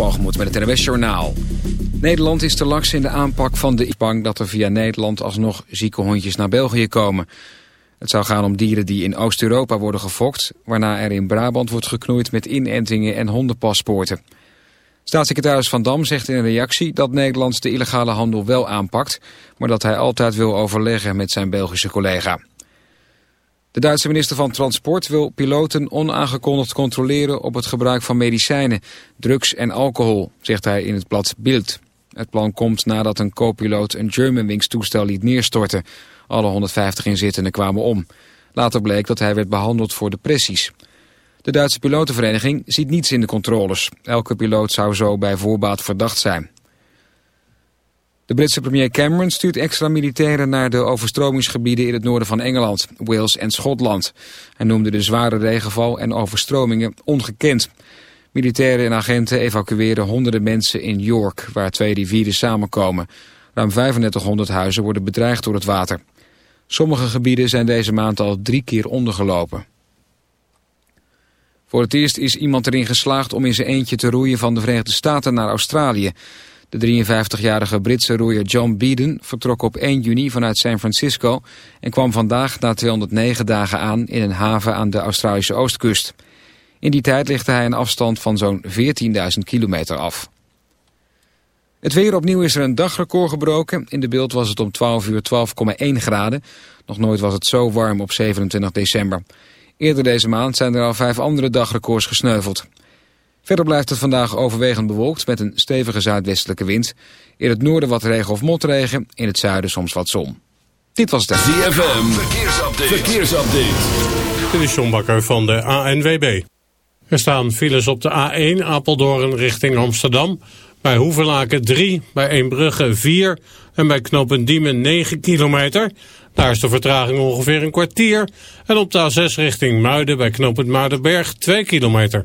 Met het NWS Journaal. Nederland is te laks in de aanpak van de bang dat er via Nederland alsnog zieke hondjes naar België komen. Het zou gaan om dieren die in Oost-Europa worden gefokt... waarna er in Brabant wordt geknoeid met inentingen en hondenpaspoorten. Staatssecretaris Van Dam zegt in een reactie dat Nederland de illegale handel wel aanpakt... maar dat hij altijd wil overleggen met zijn Belgische collega. De Duitse minister van Transport wil piloten onaangekondigd controleren op het gebruik van medicijnen, drugs en alcohol, zegt hij in het blad Bild. Het plan komt nadat een co-piloot een Germanwings toestel liet neerstorten. Alle 150 inzittenden kwamen om. Later bleek dat hij werd behandeld voor depressies. De Duitse pilotenvereniging ziet niets in de controles. Elke piloot zou zo bij voorbaat verdacht zijn. De Britse premier Cameron stuurt extra militairen naar de overstromingsgebieden in het noorden van Engeland, Wales en Schotland. Hij noemde de zware regenval en overstromingen ongekend. Militairen en agenten evacueren honderden mensen in York, waar twee rivieren samenkomen. Ruim 3500 huizen worden bedreigd door het water. Sommige gebieden zijn deze maand al drie keer ondergelopen. Voor het eerst is iemand erin geslaagd om in zijn eentje te roeien van de Verenigde Staten naar Australië. De 53-jarige Britse roeier John Beeden vertrok op 1 juni vanuit San Francisco... en kwam vandaag na 209 dagen aan in een haven aan de Australische oostkust. In die tijd lichtte hij een afstand van zo'n 14.000 kilometer af. Het weer opnieuw is er een dagrecord gebroken. In de beeld was het om 12 uur 12,1 graden. Nog nooit was het zo warm op 27 december. Eerder deze maand zijn er al vijf andere dagrecords gesneuveld. Verder blijft het vandaag overwegend bewolkt met een stevige zuidwestelijke wind. In het noorden wat regen of motregen, in het zuiden soms wat zon. Dit was het. ZFM, verkeersupdate. verkeersupdate. Dit is John Bakker van de ANWB. Er staan files op de A1 Apeldoorn richting Amsterdam. Bij Hoevelaken 3, bij Eembrugge 4 en bij Knopendiemen 9 kilometer. Daar is de vertraging ongeveer een kwartier. En op de A6 richting Muiden bij Knopend Muidenberg 2 kilometer.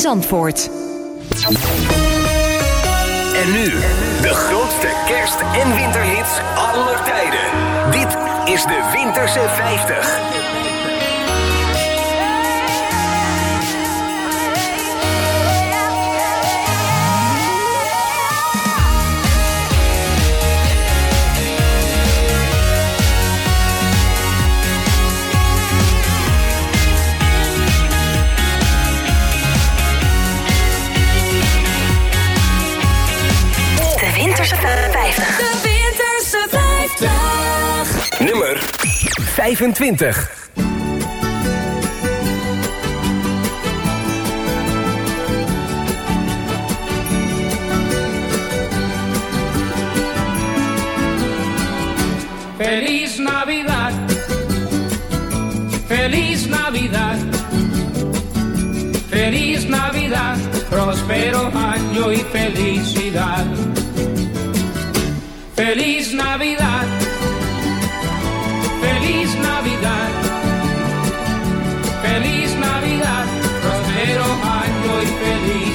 Zandvoort. En nu, de grootste kerst- en winterhits aller tijden. Dit is de Winterse 50. Winterse 50. De Winterse 50. Nummer 25. Feliz Navidad, feliz Navidad, feliz Navidad, próspero año y felicidad. Feliz Navidad, feliz Navidad, feliz Navidad, próspero año y felicidad.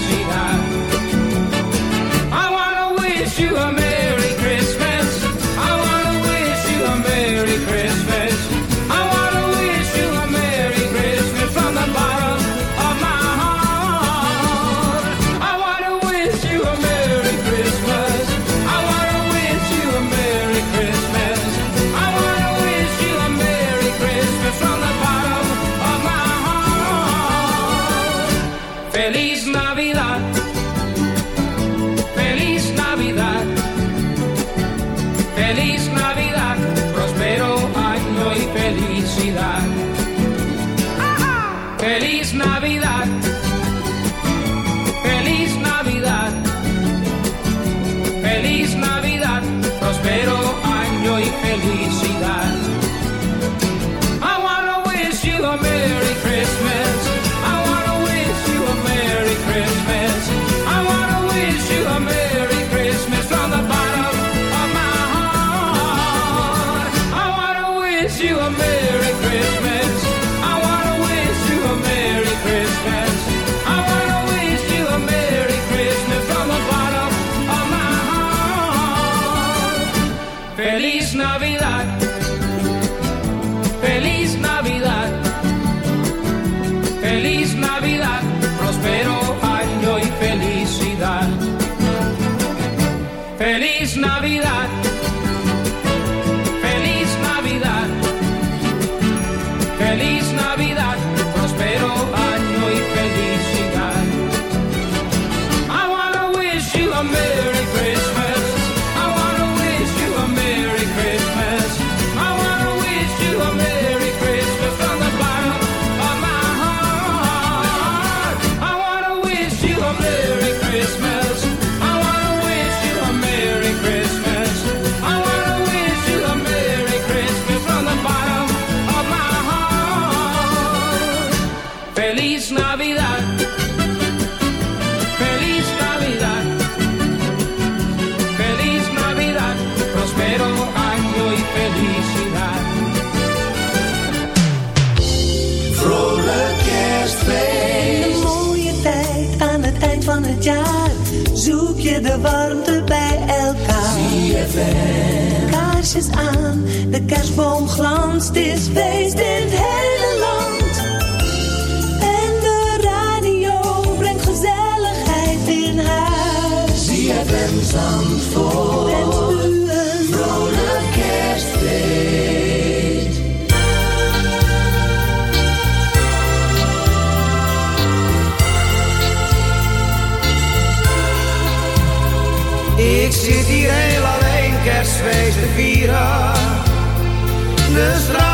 Feliz Navidad. Feliz Navidad. Feliz Navidad. Prospero año y felicidad. je de warmte bij elkaar. Kaarsjes aan, de kerstboom glanst, is feest in het hele land. En de radio brengt gezelligheid in huis. zand vol. de straat.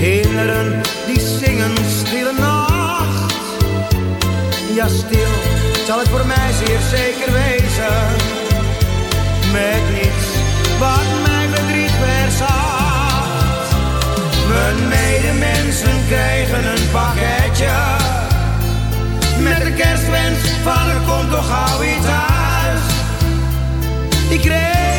Kinderen die zingen stille nacht. Ja, stil zal het voor mij zeer zeker wezen. Met niets wat mijn verdriet verzacht. Mijn medemensen krijgen een pakketje. Met de kerstwens van er komt toch gauw iets thuis. Ik kreeg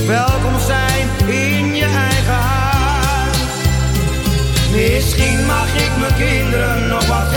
welkom zijn in je eigen huis. Misschien mag ik mijn kinderen nog wat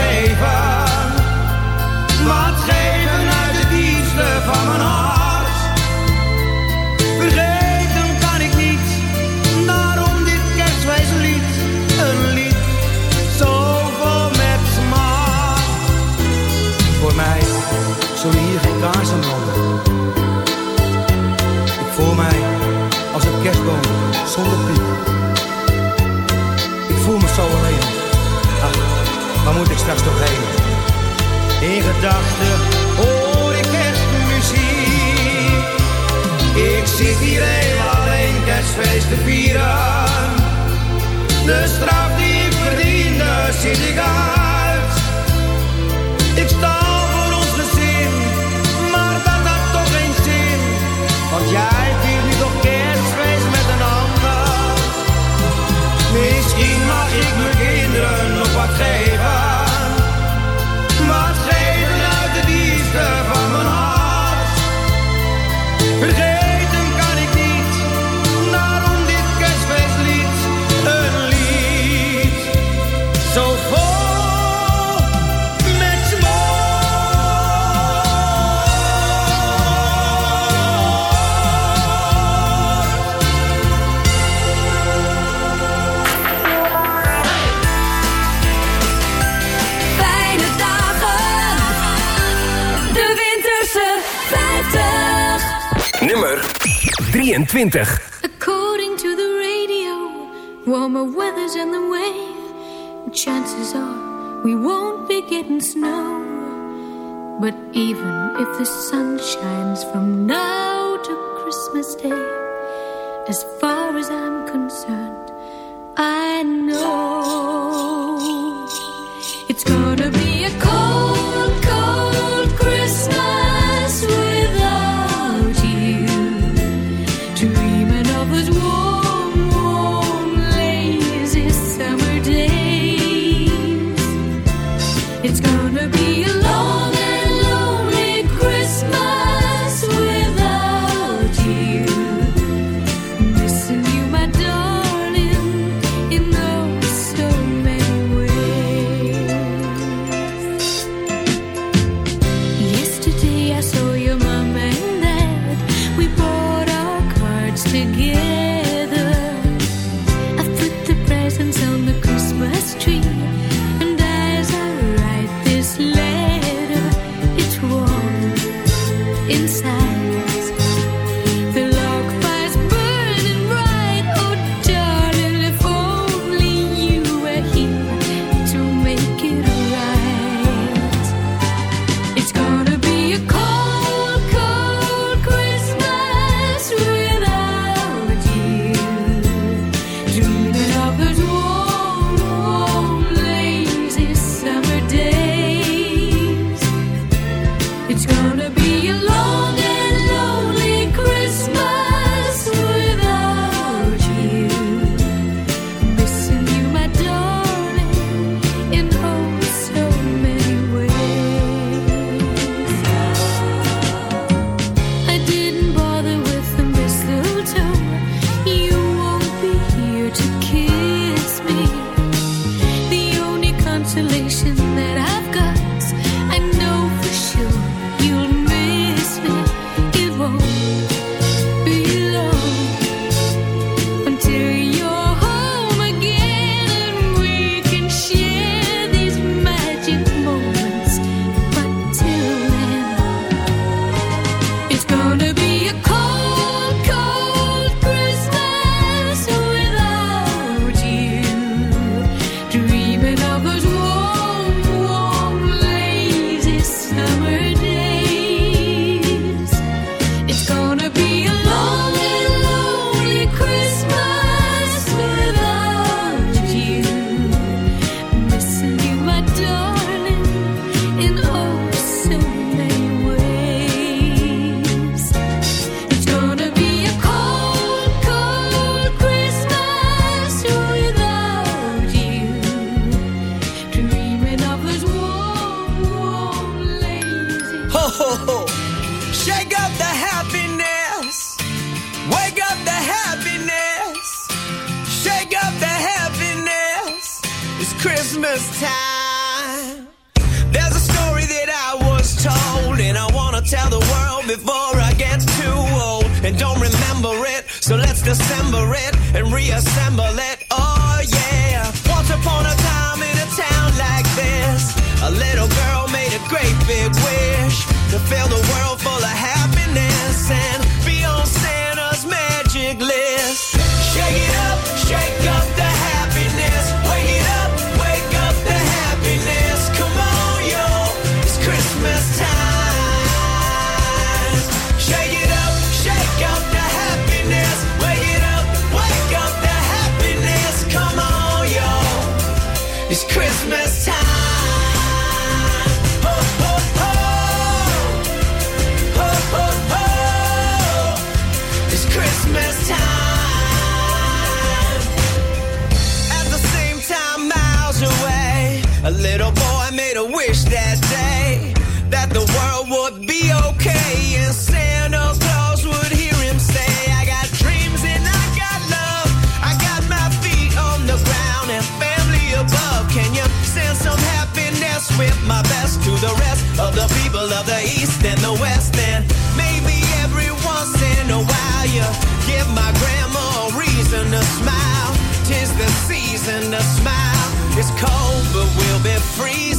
20. According to the radio, warmer weather's in the way. Chances are we won't be getting snow. But even if the sun shines from now to Christmas Day, as far as I'm concerned, I know it's gonna be a cold. that I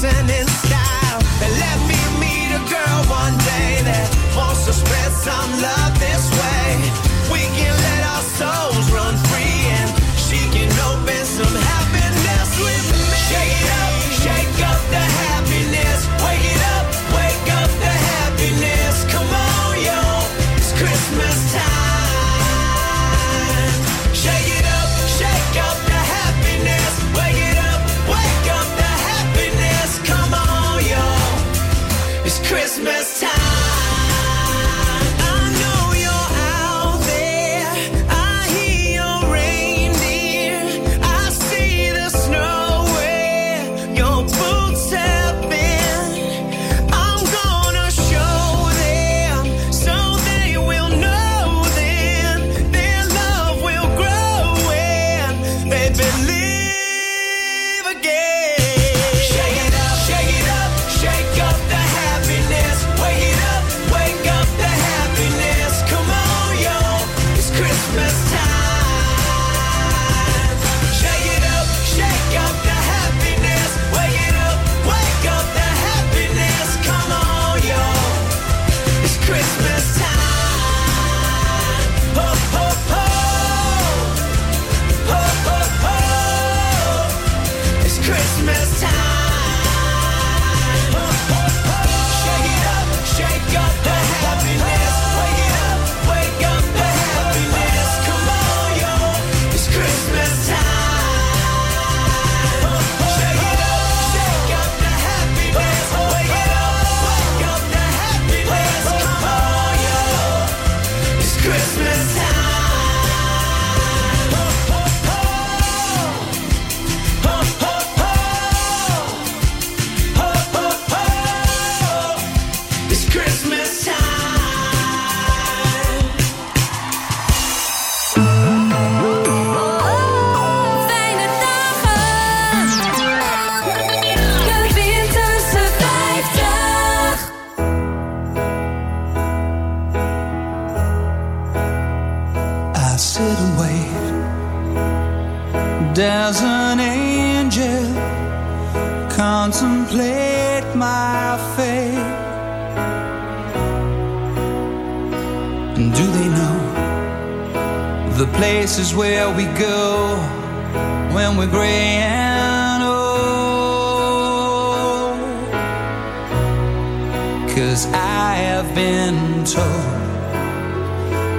and in me meet a girl one day that wants to spread some love.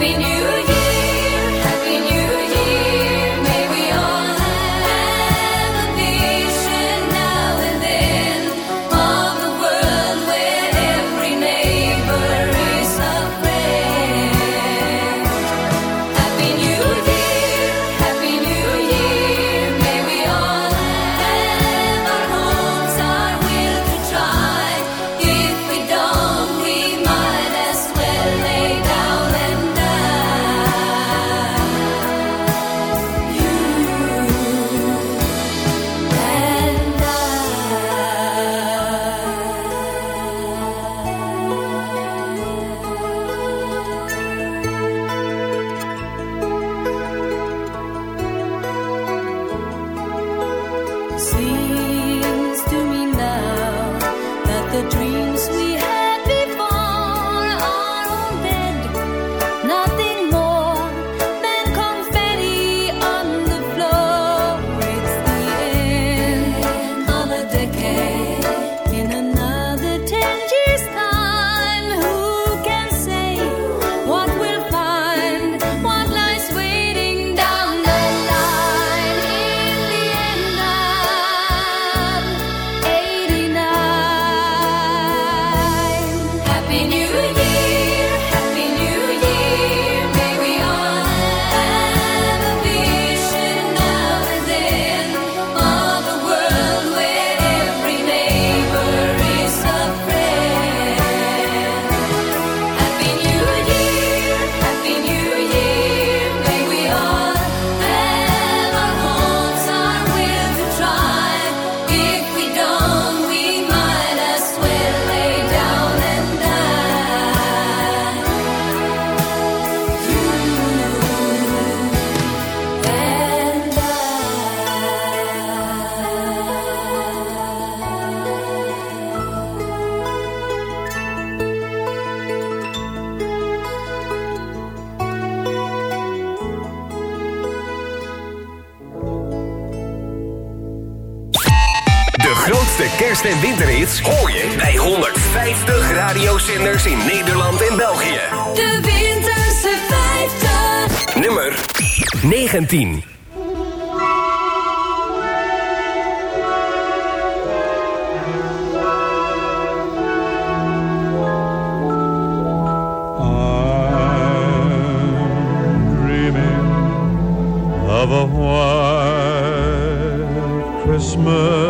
Happy New Year! zomerhits hoor je bij 150 radiozenders in Nederland en België. De Winterse 50. Nummer 19. Christmas.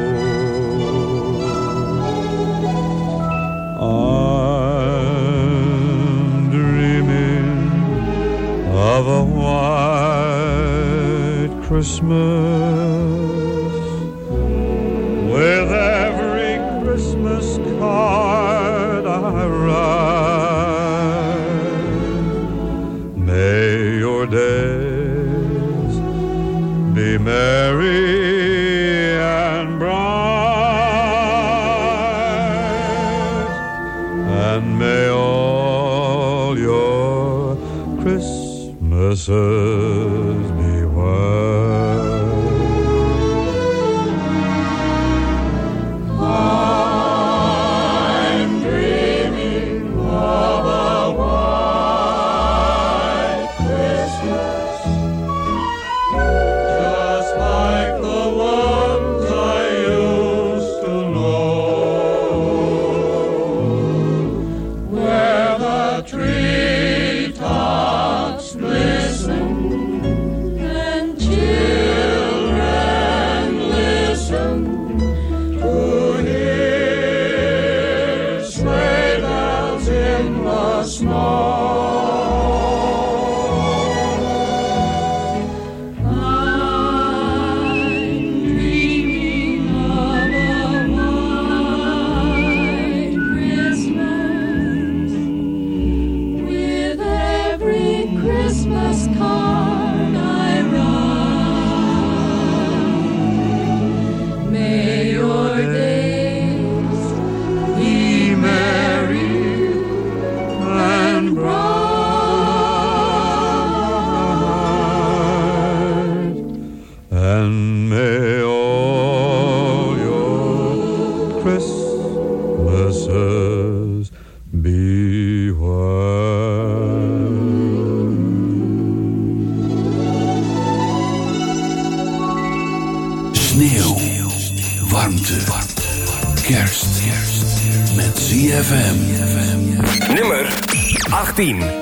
Christmas. Sneeuw. Warmte. Kerst. Met ZFM. Nummer 18.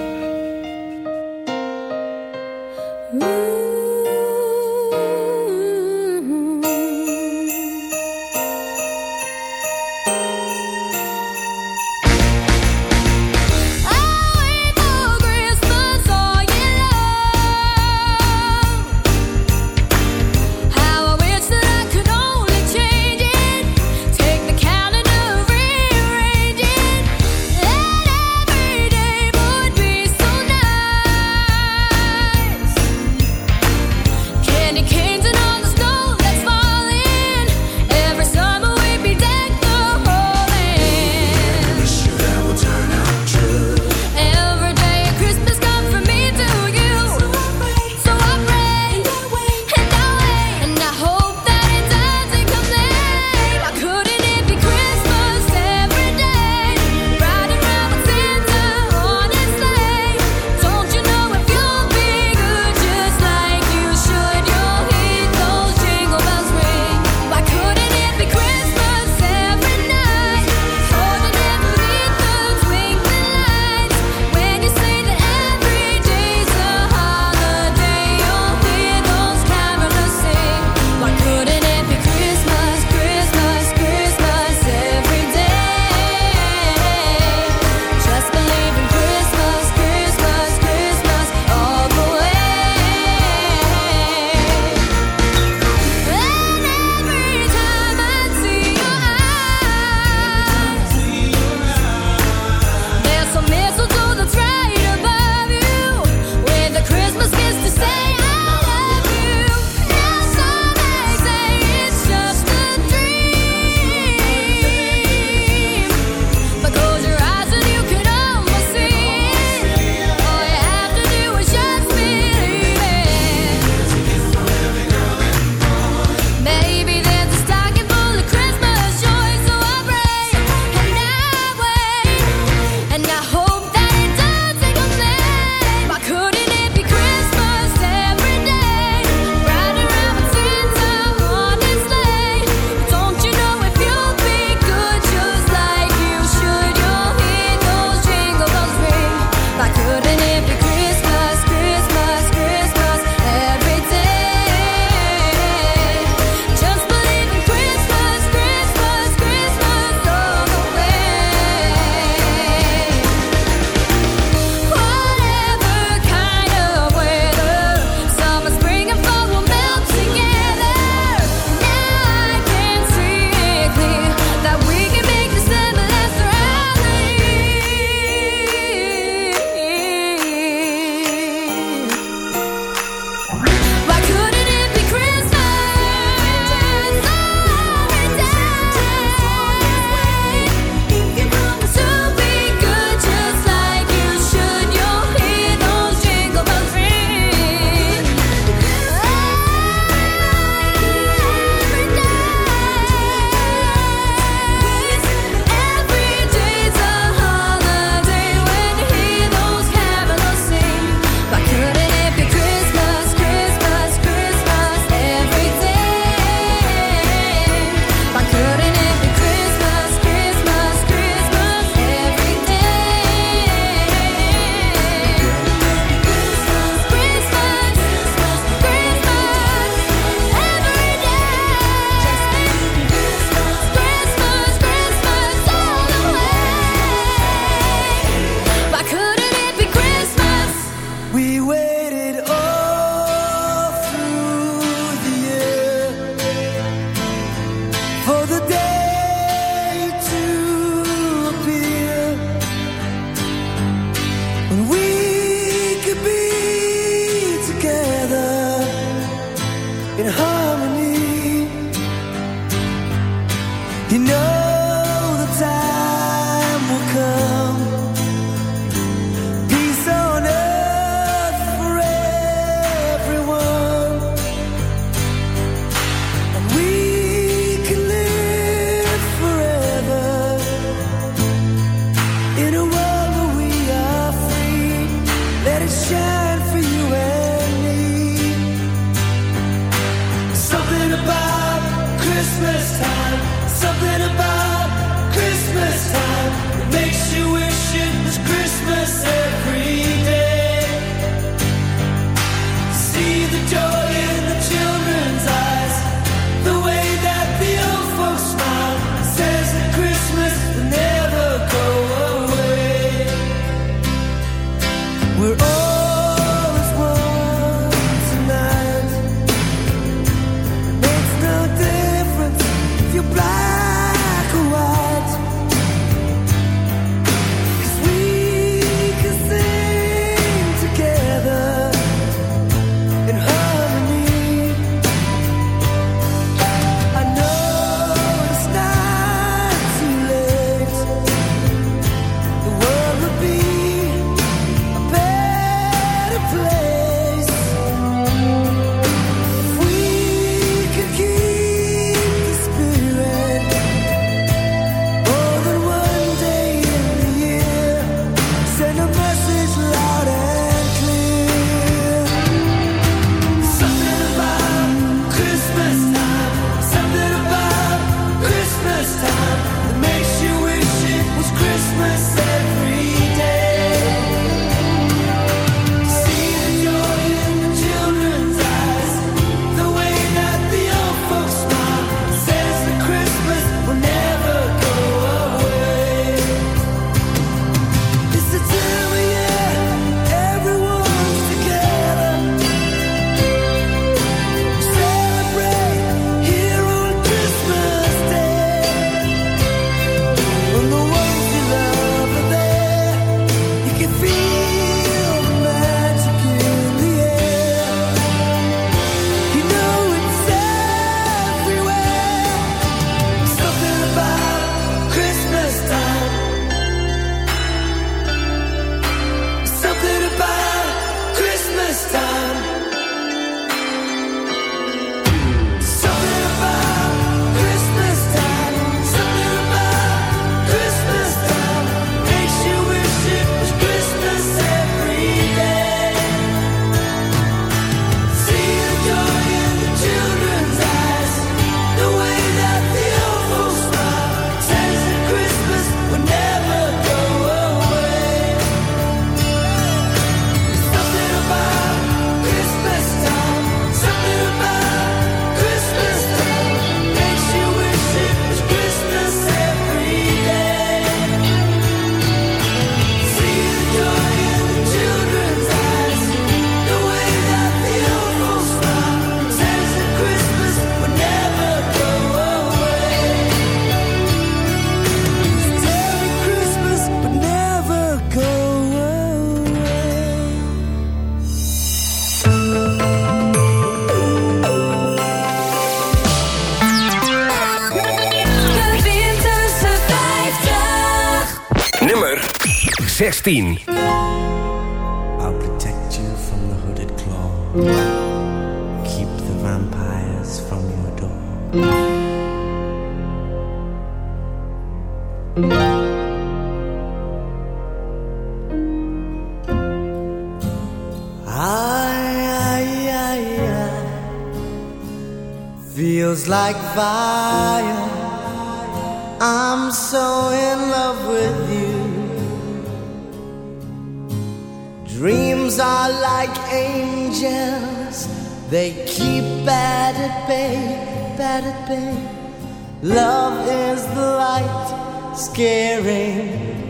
16.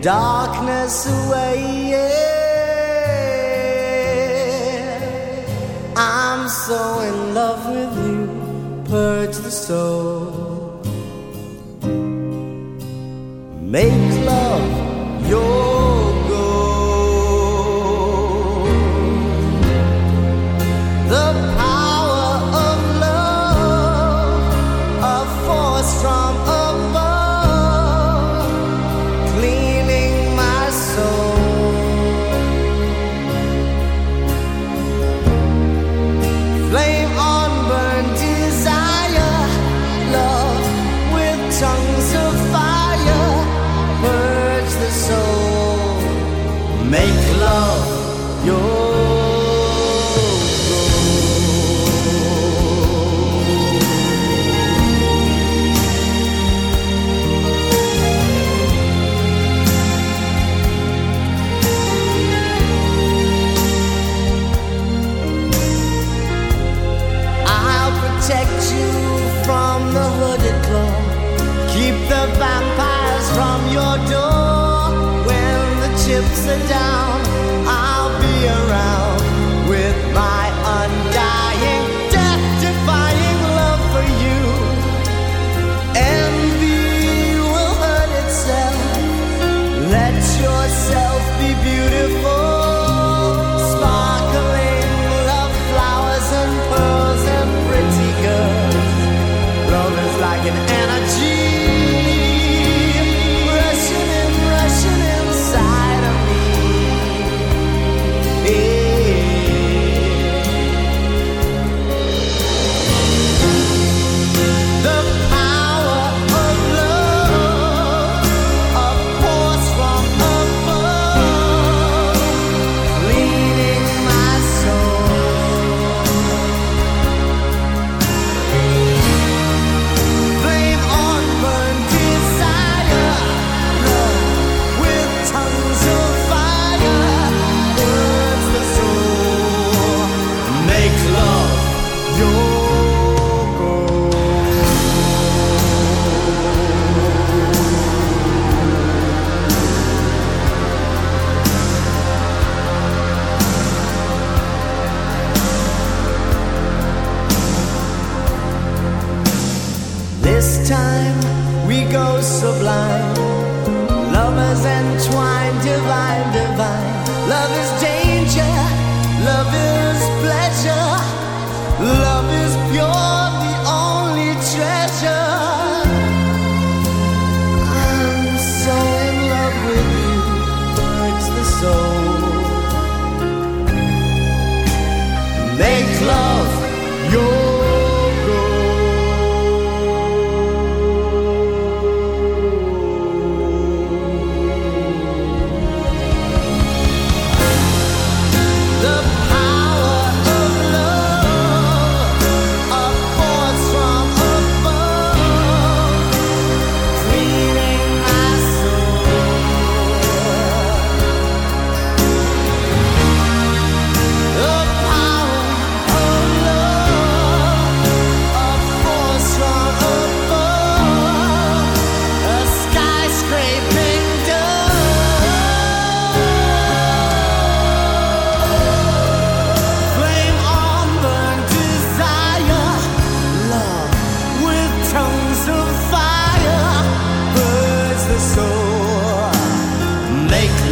Darkness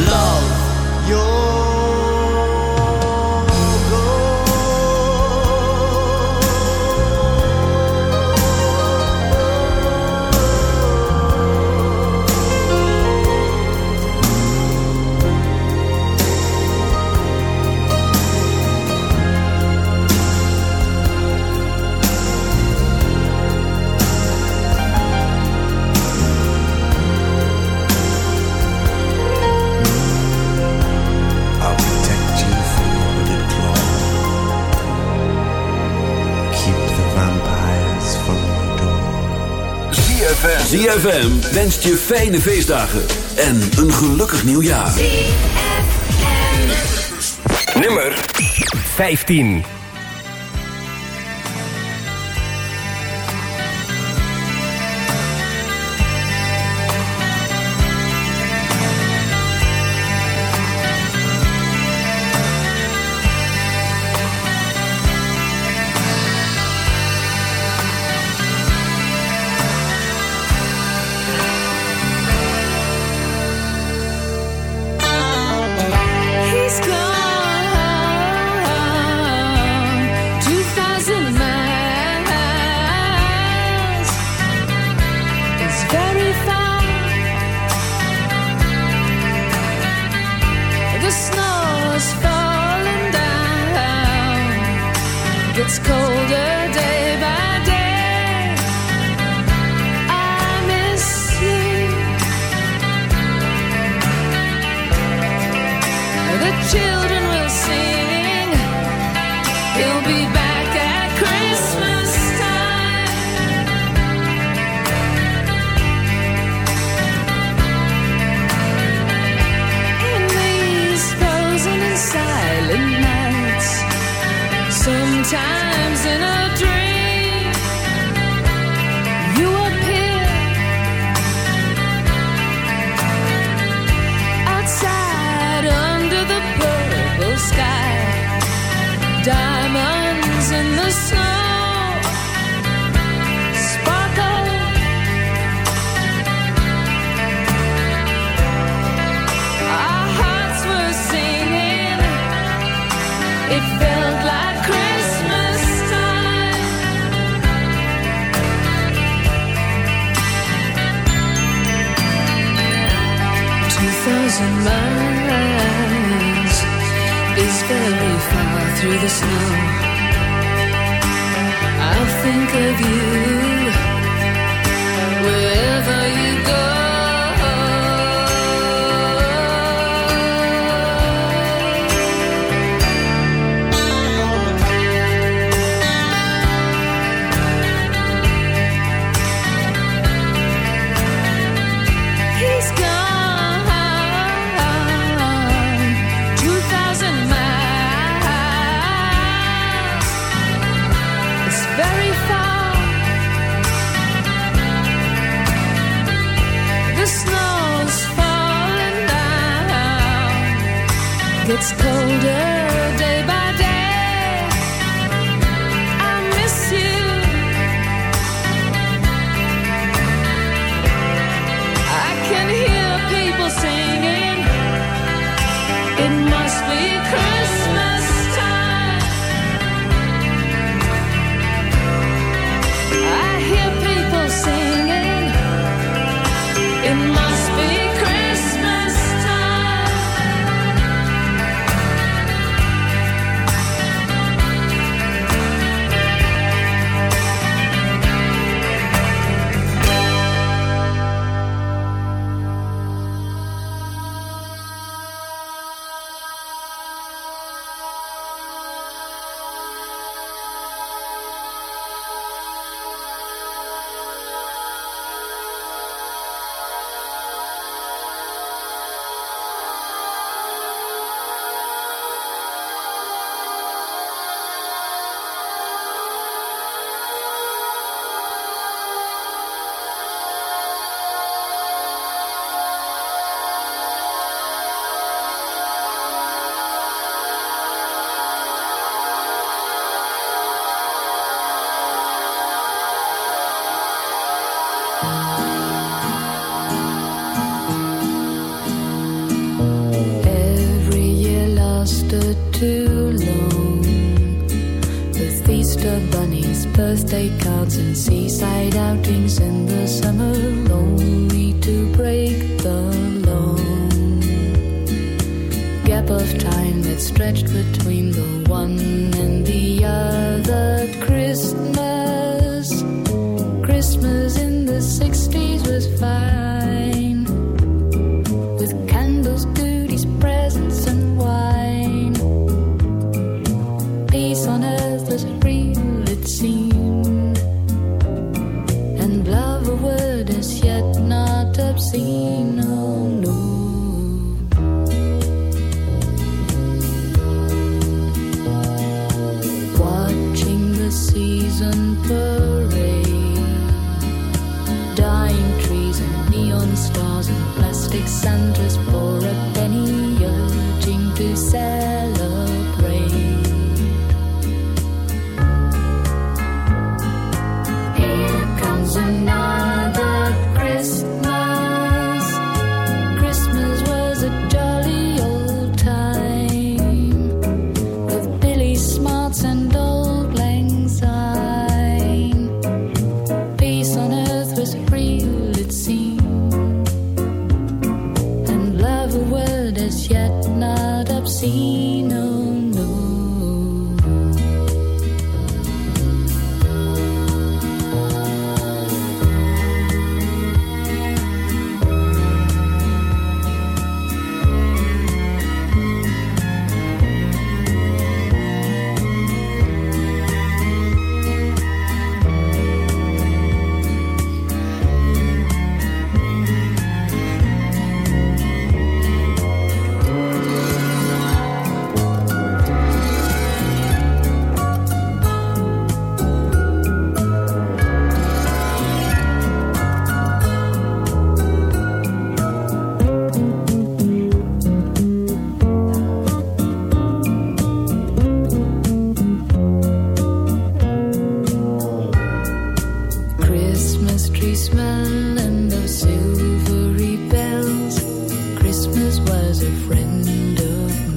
love. Your ZFM wenst je fijne feestdagen en een gelukkig nieuwjaar. Nummer 15. must be Christmas. seen. Christmas was a friend of mine.